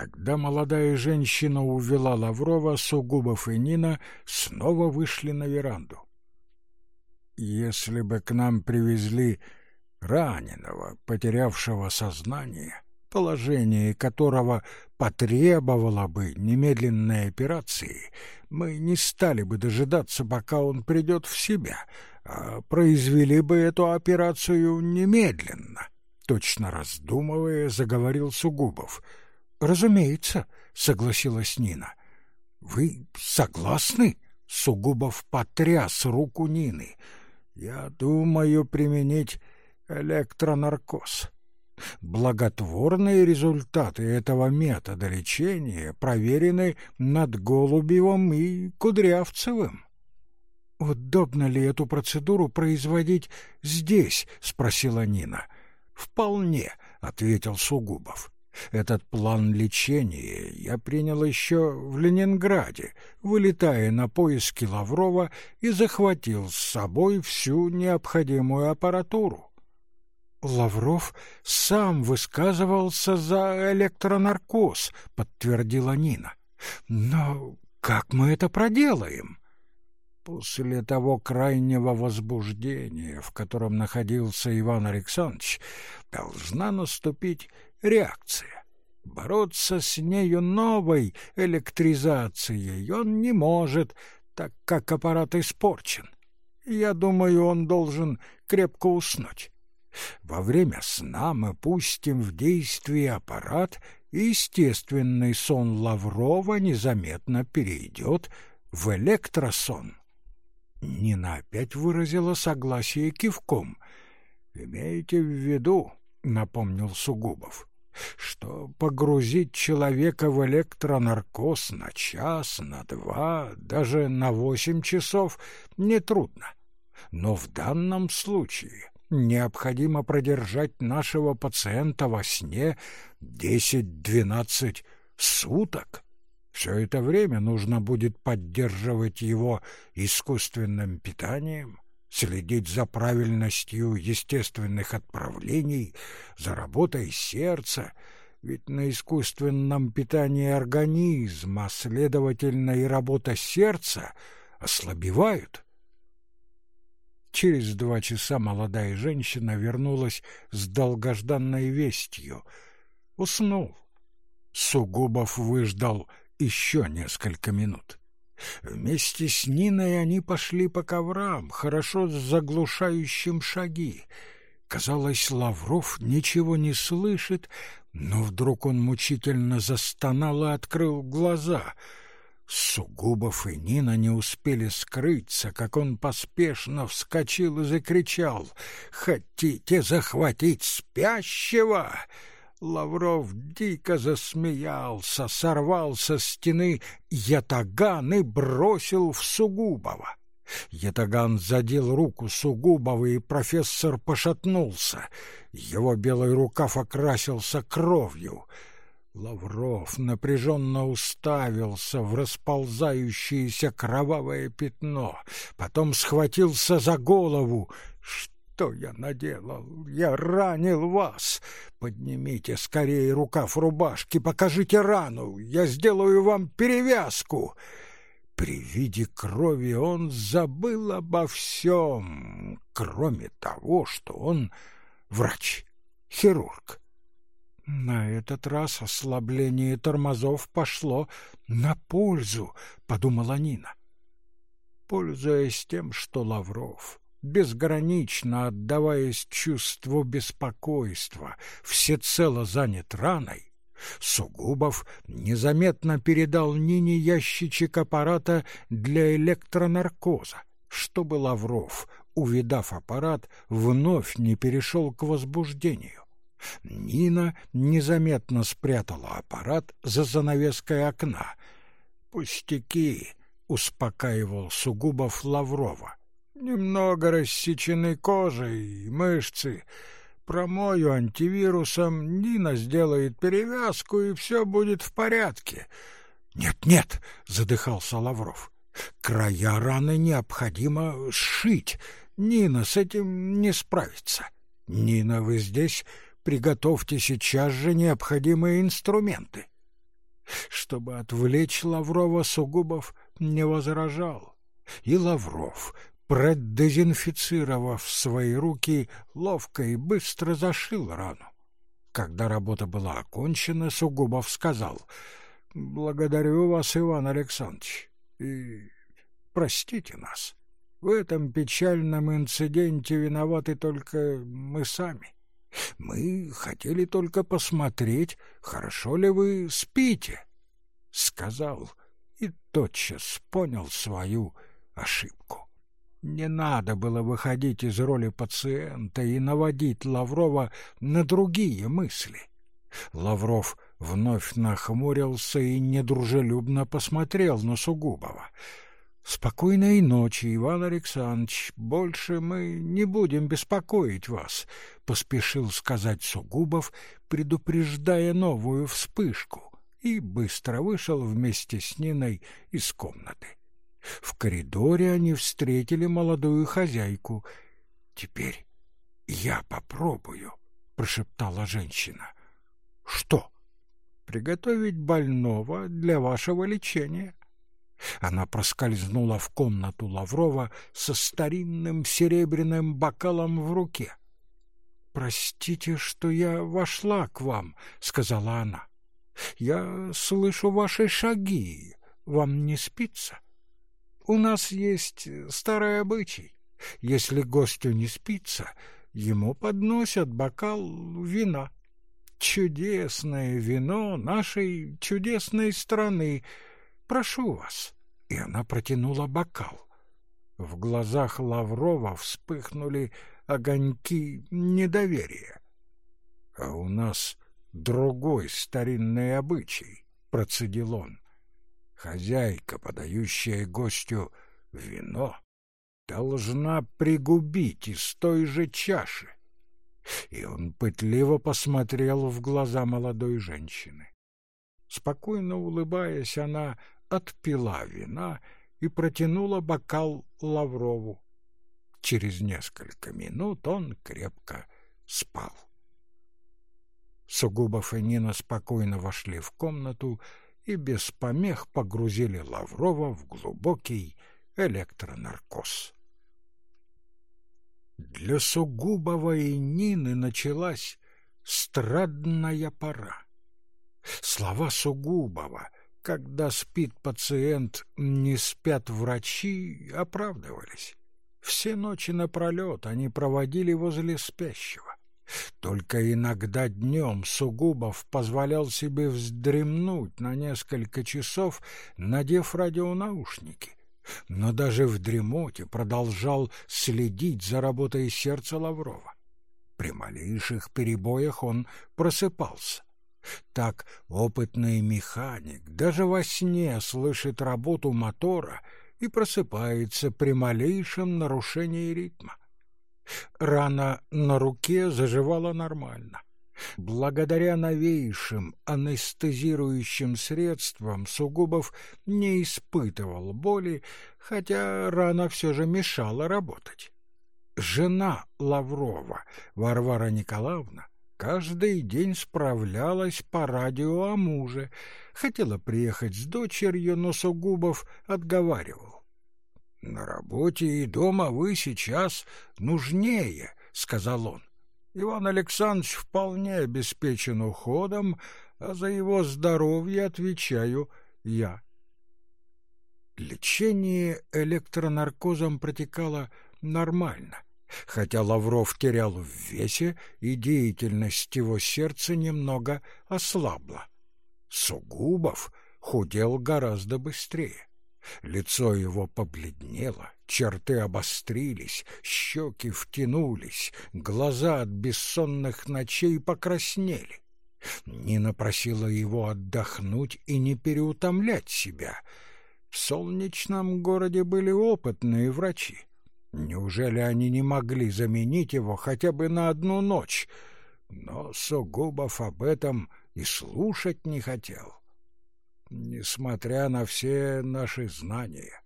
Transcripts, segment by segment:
Когда молодая женщина увела Лаврова, Сугубов и Нина снова вышли на веранду. «Если бы к нам привезли раненого, потерявшего сознание, положение которого потребовало бы немедленной операции, мы не стали бы дожидаться, пока он придет в себя, а произвели бы эту операцию немедленно», — точно раздумывая, заговорил Сугубов — «Разумеется», — согласилась Нина. «Вы согласны?» — Сугубов потряс руку Нины. «Я думаю применить электронаркоз. Благотворные результаты этого метода лечения проверены над Голубевым и Кудрявцевым». «Удобно ли эту процедуру производить здесь?» — спросила Нина. «Вполне», — ответил Сугубов. Этот план лечения я принял еще в Ленинграде, вылетая на поиски Лаврова и захватил с собой всю необходимую аппаратуру. Лавров сам высказывался за электронаркоз, подтвердила Нина. Но как мы это проделаем? После того крайнего возбуждения, в котором находился Иван Александрович, должна наступить реакция. Бороться с нею новой электризацией он не может, так как аппарат испорчен. Я думаю, он должен крепко уснуть. Во время сна мы пустим в действие аппарат, и естественный сон Лаврова незаметно перейдет в электросон. Нина опять выразила согласие кивком. «Имейте в виду», — напомнил Сугубов, что погрузить человека в электронаркоз на час, на два, даже на восемь часов нетрудно. Но в данном случае необходимо продержать нашего пациента во сне десять-двенадцать суток. Все это время нужно будет поддерживать его искусственным питанием, следить за правильностью естественных отправлений, за работой сердца, ведь на искусственном питании организма, следовательно, и работа сердца ослабевают. Через два часа молодая женщина вернулась с долгожданной вестью. Уснул. Сугубов выждал еще несколько минут. Вместе с Ниной они пошли по коврам, хорошо заглушающим шаги. Казалось, Лавров ничего не слышит, но вдруг он мучительно застонал и открыл глаза. Сугубов и Нина не успели скрыться, как он поспешно вскочил и закричал «Хотите захватить спящего?» Лавров дико засмеялся, сорвал со стены ятаган и бросил в Сугубова. Ятаган задел руку Сугубова, и профессор пошатнулся. Его белый рукав окрасился кровью. Лавров напряженно уставился в расползающееся кровавое пятно, потом схватился за голову. Что? я наделал? Я ранил вас. Поднимите скорее рукав рубашки, покажите рану. Я сделаю вам перевязку. При виде крови он забыл обо всем, кроме того, что он врач, хирург. На этот раз ослабление тормозов пошло на пользу, подумала Нина. Пользуясь тем, что Лавров безгранично отдаваясь чувству беспокойства, всецело занят раной, Сугубов незаметно передал Нине ящичек аппарата для электронаркоза, чтобы Лавров, увидав аппарат, вновь не перешел к возбуждению. Нина незаметно спрятала аппарат за занавеской окна. «Пустяки», — успокаивал Сугубов Лаврова. Немного рассечены кожей и мышцы. Промою антивирусом, Нина сделает перевязку, и все будет в порядке. «Нет, — задыхался Лавров. — Края раны необходимо сшить. Нина с этим не справится. Нина, вы здесь? Приготовьте сейчас же необходимые инструменты. Чтобы отвлечь Лаврова, Сугубов не возражал, и Лавров, продезинфицировав свои руки, ловко и быстро зашил рану. Когда работа была окончена, Сугубов сказал «Благодарю вас, Иван Александрович, и простите нас. В этом печальном инциденте виноваты только мы сами. Мы хотели только посмотреть, хорошо ли вы спите». Сказал и тотчас понял свою ошибку. Не надо было выходить из роли пациента и наводить Лаврова на другие мысли. Лавров вновь нахмурился и недружелюбно посмотрел на Сугубова. «Спокойной ночи, Иван Александрович. Больше мы не будем беспокоить вас», — поспешил сказать Сугубов, предупреждая новую вспышку, и быстро вышел вместе с Ниной из комнаты. В коридоре они встретили молодую хозяйку. «Теперь я попробую», — прошептала женщина. «Что?» «Приготовить больного для вашего лечения». Она проскользнула в комнату Лаврова со старинным серебряным бокалом в руке. «Простите, что я вошла к вам», — сказала она. «Я слышу ваши шаги. Вам не спится?» У нас есть старый обычай. Если гостю не спится, ему подносят бокал вина. Чудесное вино нашей чудесной страны. Прошу вас. И она протянула бокал. В глазах Лаврова вспыхнули огоньки недоверия. А у нас другой старинный обычай, процедил он хозяйка, подающая гостю вино, должна пригубить из той же чаши. И он пытливо посмотрел в глаза молодой женщины. Спокойно улыбаясь, она отпила вина и протянула бокал Лаврову. Через несколько минут он крепко спал. Сугубов и Нина спокойно вошли в комнату и без помех погрузили Лаврова в глубокий электронаркоз. Для Сугубова и Нины началась страдная пора. Слова Сугубова, когда спит пациент, не спят врачи, оправдывались. Все ночи напролет они проводили возле спящего. Только иногда днем Сугубов позволял себе вздремнуть на несколько часов, надев радионаушники. Но даже в дремоте продолжал следить за работой сердца Лаврова. При малейших перебоях он просыпался. Так опытный механик даже во сне слышит работу мотора и просыпается при малейшем нарушении ритма. Рана на руке заживала нормально. Благодаря новейшим анестезирующим средствам Сугубов не испытывал боли, хотя рана все же мешала работать. Жена Лаврова, Варвара Николаевна, каждый день справлялась по радио о муже, хотела приехать с дочерью, но Сугубов отговаривал. На работе и дома вы сейчас нужнее, сказал он. Иван Александрович вполне обеспечен уходом, а за его здоровье отвечаю я. Лечение электронаркозом протекало нормально, хотя Лавров терял в весе, и деятельность его сердца немного ослабла. Сугубов худел гораздо быстрее. Лицо его побледнело, черты обострились, щеки втянулись, глаза от бессонных ночей покраснели. Нина просила его отдохнуть и не переутомлять себя. В солнечном городе были опытные врачи. Неужели они не могли заменить его хотя бы на одну ночь? Но Сугубов об этом и слушать не хотел несмотря на все наши знания,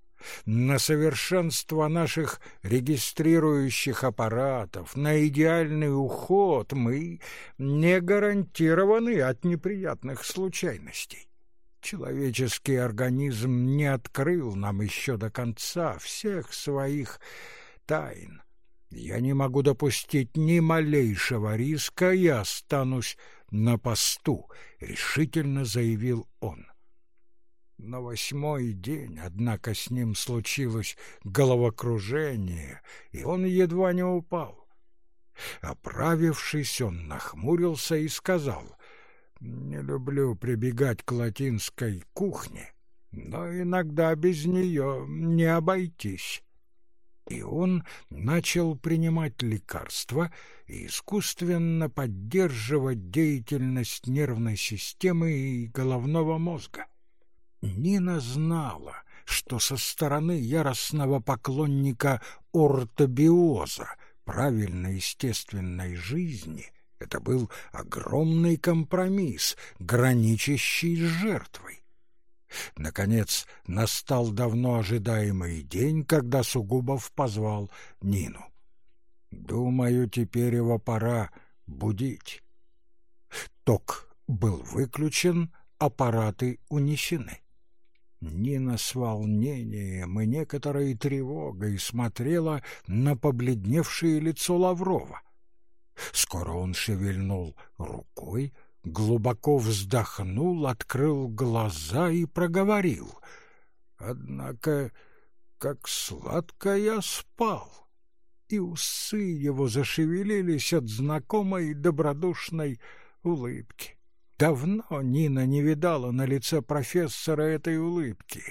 на совершенство наших регистрирующих аппаратов, на идеальный уход, мы не гарантированы от неприятных случайностей. Человеческий организм не открыл нам еще до конца всех своих тайн. Я не могу допустить ни малейшего риска, я останусь на посту, — решительно заявил он. На восьмой день, однако, с ним случилось головокружение, и он едва не упал. Оправившись, он нахмурился и сказал, «Не люблю прибегать к латинской кухне, но иногда без нее не обойтись». И он начал принимать лекарства и искусственно поддерживать деятельность нервной системы и головного мозга. Нина знала, что со стороны яростного поклонника ортобиоза, правильной естественной жизни, это был огромный компромисс, граничащий с жертвой. Наконец настал давно ожидаемый день, когда Сугубов позвал Нину. «Думаю, теперь его пора будить». Ток был выключен, аппараты унесены. Нина с волнением и некоторой тревогой смотрела на побледневшее лицо Лаврова. Скоро он шевельнул рукой, глубоко вздохнул, открыл глаза и проговорил. Однако, как сладко я спал! И усы его зашевелились от знакомой добродушной улыбки. Давно Нина не видала на лице профессора этой улыбки.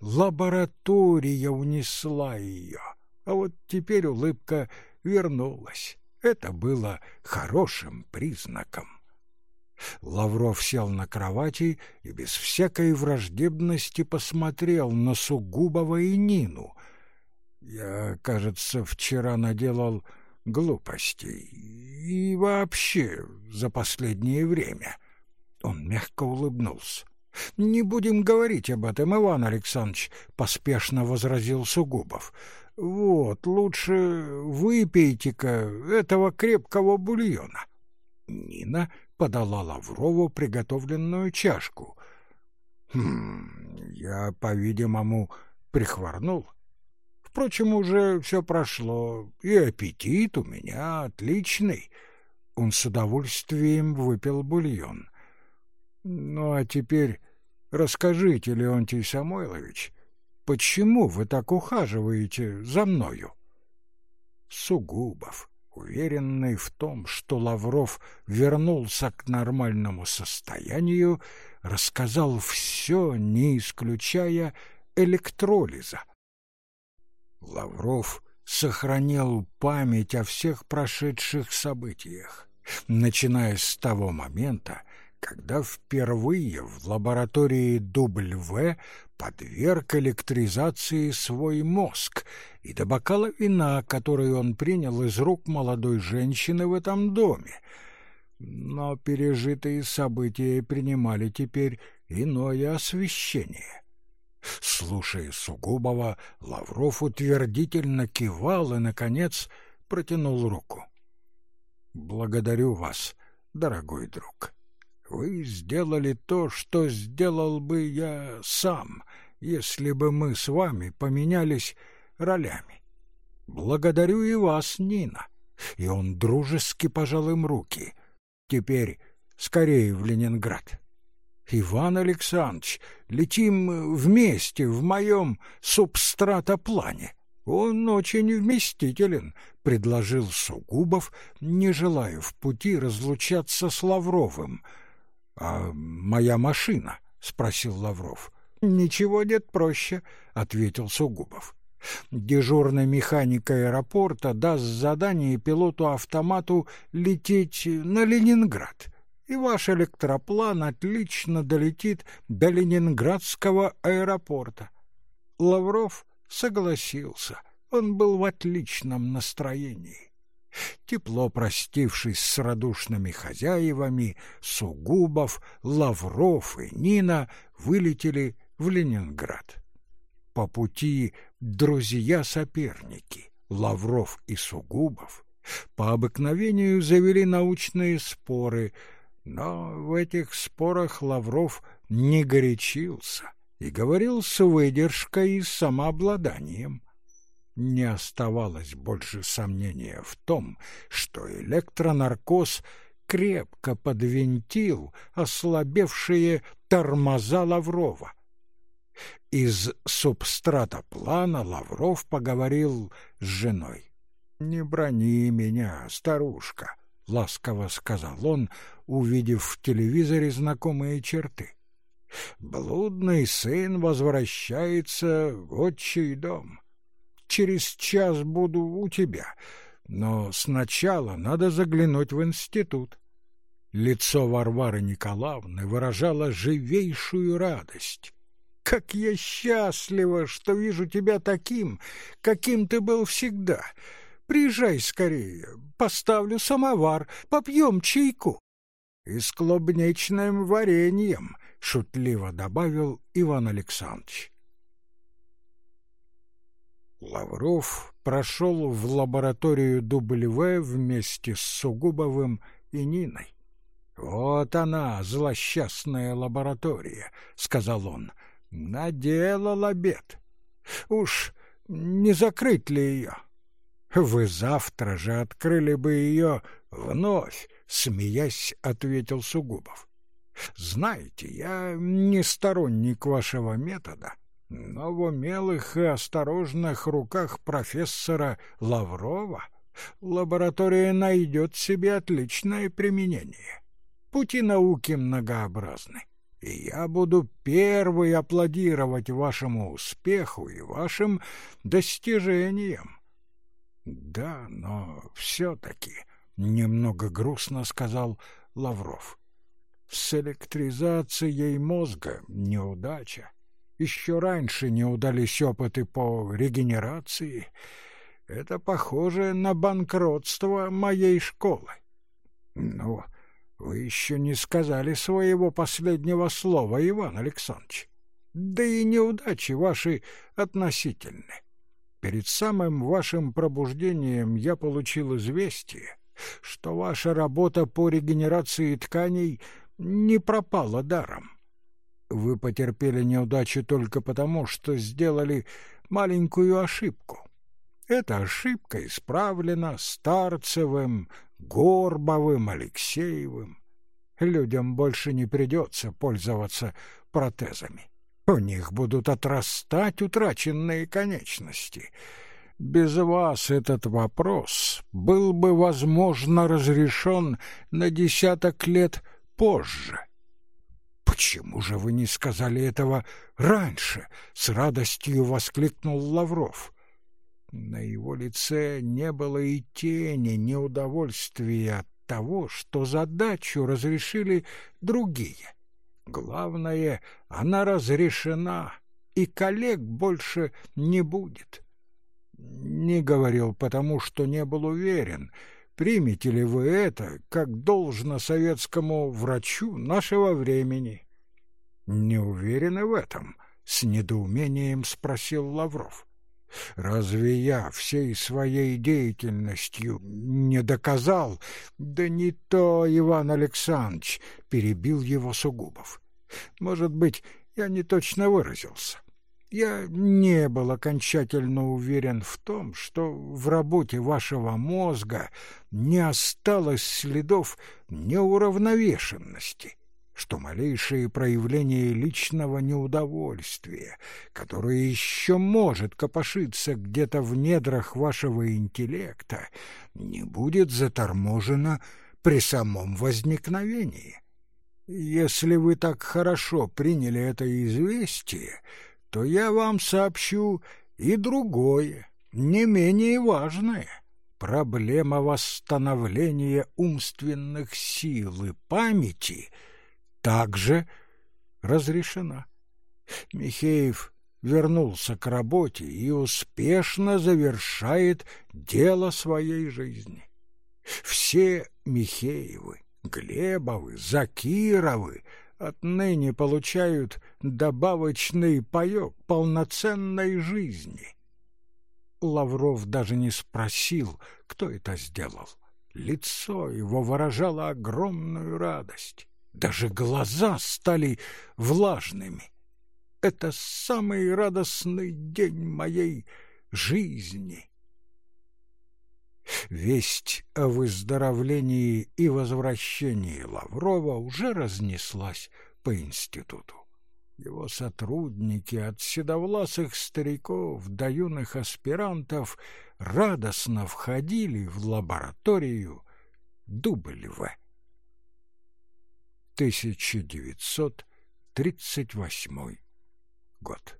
Лаборатория унесла ее. А вот теперь улыбка вернулась. Это было хорошим признаком. Лавров сел на кровати и без всякой враждебности посмотрел на Сугубова и Нину. «Я, кажется, вчера наделал глупостей. И вообще за последнее время. Он мягко улыбнулся. «Не будем говорить об этом, Иван Александрович», — поспешно возразил Сугубов. «Вот, лучше выпейте-ка этого крепкого бульона». Нина подала Лаврову приготовленную чашку. «Хм, я, по-видимому, прихворнул. Впрочем, уже все прошло, и аппетит у меня отличный». Он с удовольствием выпил бульон. Ну а теперь расскажите, Леонтий Самойлович, почему вы так ухаживаете за мною? Сугубов, уверенный в том, что Лавров вернулся к нормальному состоянию, рассказал все, не исключая электролиза. Лавров сохранил память о всех прошедших событиях, начиная с того момента, когда впервые в лаборатории W подверг электризации свой мозг и до бокала вина, который он принял из рук молодой женщины в этом доме. Но пережитые события принимали теперь иное освещение. Слушая Сугубова, Лавров утвердительно кивал и, наконец, протянул руку. «Благодарю вас, дорогой друг». Вы сделали то, что сделал бы я сам, если бы мы с вами поменялись ролями. Благодарю и вас, Нина. И он дружески пожал им руки. Теперь скорее в Ленинград. Иван Александрович, летим вместе в моем субстратоплане. Он очень вместителен, предложил Сугубов, не желая в пути разлучаться с Лавровым — «А моя машина?» — спросил Лавров. «Ничего нет проще», — ответил Сугубов. Дежурный механик аэропорта даст задание пилоту-автомату лететь на Ленинград, и ваш электроплан отлично долетит до Ленинградского аэропорта. Лавров согласился. Он был в отличном настроении. Тепло простившись с радушными хозяевами, Сугубов, Лавров и Нина вылетели в Ленинград. По пути друзья-соперники Лавров и Сугубов по обыкновению завели научные споры, но в этих спорах Лавров не горячился и говорил с выдержкой и самообладанием. Не оставалось больше сомнения в том, что электронаркоз крепко подвинтил ослабевшие тормоза Лаврова. Из субстрата плана Лавров поговорил с женой. «Не брони меня, старушка», — ласково сказал он, увидев в телевизоре знакомые черты. «Блудный сын возвращается в отчий дом. Через час буду у тебя, но сначала надо заглянуть в институт». Лицо Варвары Николаевны выражало живейшую радость. «Как я счастлива, что вижу тебя таким, каким ты был всегда! Приезжай скорее, поставлю самовар, попьем чайку!» «И с клубничным вареньем», — шутливо добавил Иван Александрович. Лавров прошел в лабораторию W вместе с Сугубовым и Ниной. «Вот она, злосчастная лаборатория», — сказал он, — «наделал обед. Уж не закрыть ли ее?» «Вы завтра же открыли бы ее вновь», — смеясь, ответил Сугубов. «Знаете, я не сторонник вашего метода, но в умелых и осторожных руках профессора Лаврова лаборатория найдет себе отличное применение. Пути науки многообразны, и я буду первый аплодировать вашему успеху и вашим достижениям. Да, но все-таки, — немного грустно сказал Лавров, — с электризацией мозга неудача. Еще раньше не удались опыты по регенерации. Это похоже на банкротство моей школы. Ну, вы еще не сказали своего последнего слова, Иван Александрович. Да и неудачи ваши относительны. Перед самым вашим пробуждением я получил известие, что ваша работа по регенерации тканей не пропала даром. Вы потерпели неудачу только потому, что сделали маленькую ошибку. Эта ошибка исправлена Старцевым, Горбовым, Алексеевым. Людям больше не придется пользоваться протезами. У них будут отрастать утраченные конечности. Без вас этот вопрос был бы, возможно, разрешен на десяток лет позже. Почему же вы не сказали этого раньше? С радостью воскликнул Лавров. На его лице не было и тени неудовольствия от того, что задачу разрешили другие. Главное, она разрешена, и коллег больше не будет. Не говорил потому, что не был уверен, примете ли вы это, как должно советскому врачу нашего времени. Не уверены в этом? — с недоумением спросил Лавров. Разве я всей своей деятельностью не доказал? Да не то, Иван Александрович, перебил его Сугубов. Может быть, я не точно выразился. Я не был окончательно уверен в том, что в работе вашего мозга не осталось следов неуравновешенности что малейшее проявление личного неудовольствия, которое еще может копошиться где-то в недрах вашего интеллекта, не будет заторможено при самом возникновении. Если вы так хорошо приняли это известие, то я вам сообщу и другое, не менее важное — проблема восстановления умственных сил и памяти — также разрешена. Михеев вернулся к работе и успешно завершает дело своей жизни. Все Михеевы, Глебовы, Закировы отныне получают добавочный паёк полноценной жизни. Лавров даже не спросил, кто это сделал. Лицо его выражало огромную радость. Даже глаза стали влажными. Это самый радостный день моей жизни. Весть о выздоровлении и возвращении Лаврова уже разнеслась по институту. Его сотрудники от седовласых стариков до юных аспирантов радостно входили в лабораторию W. 1938 год.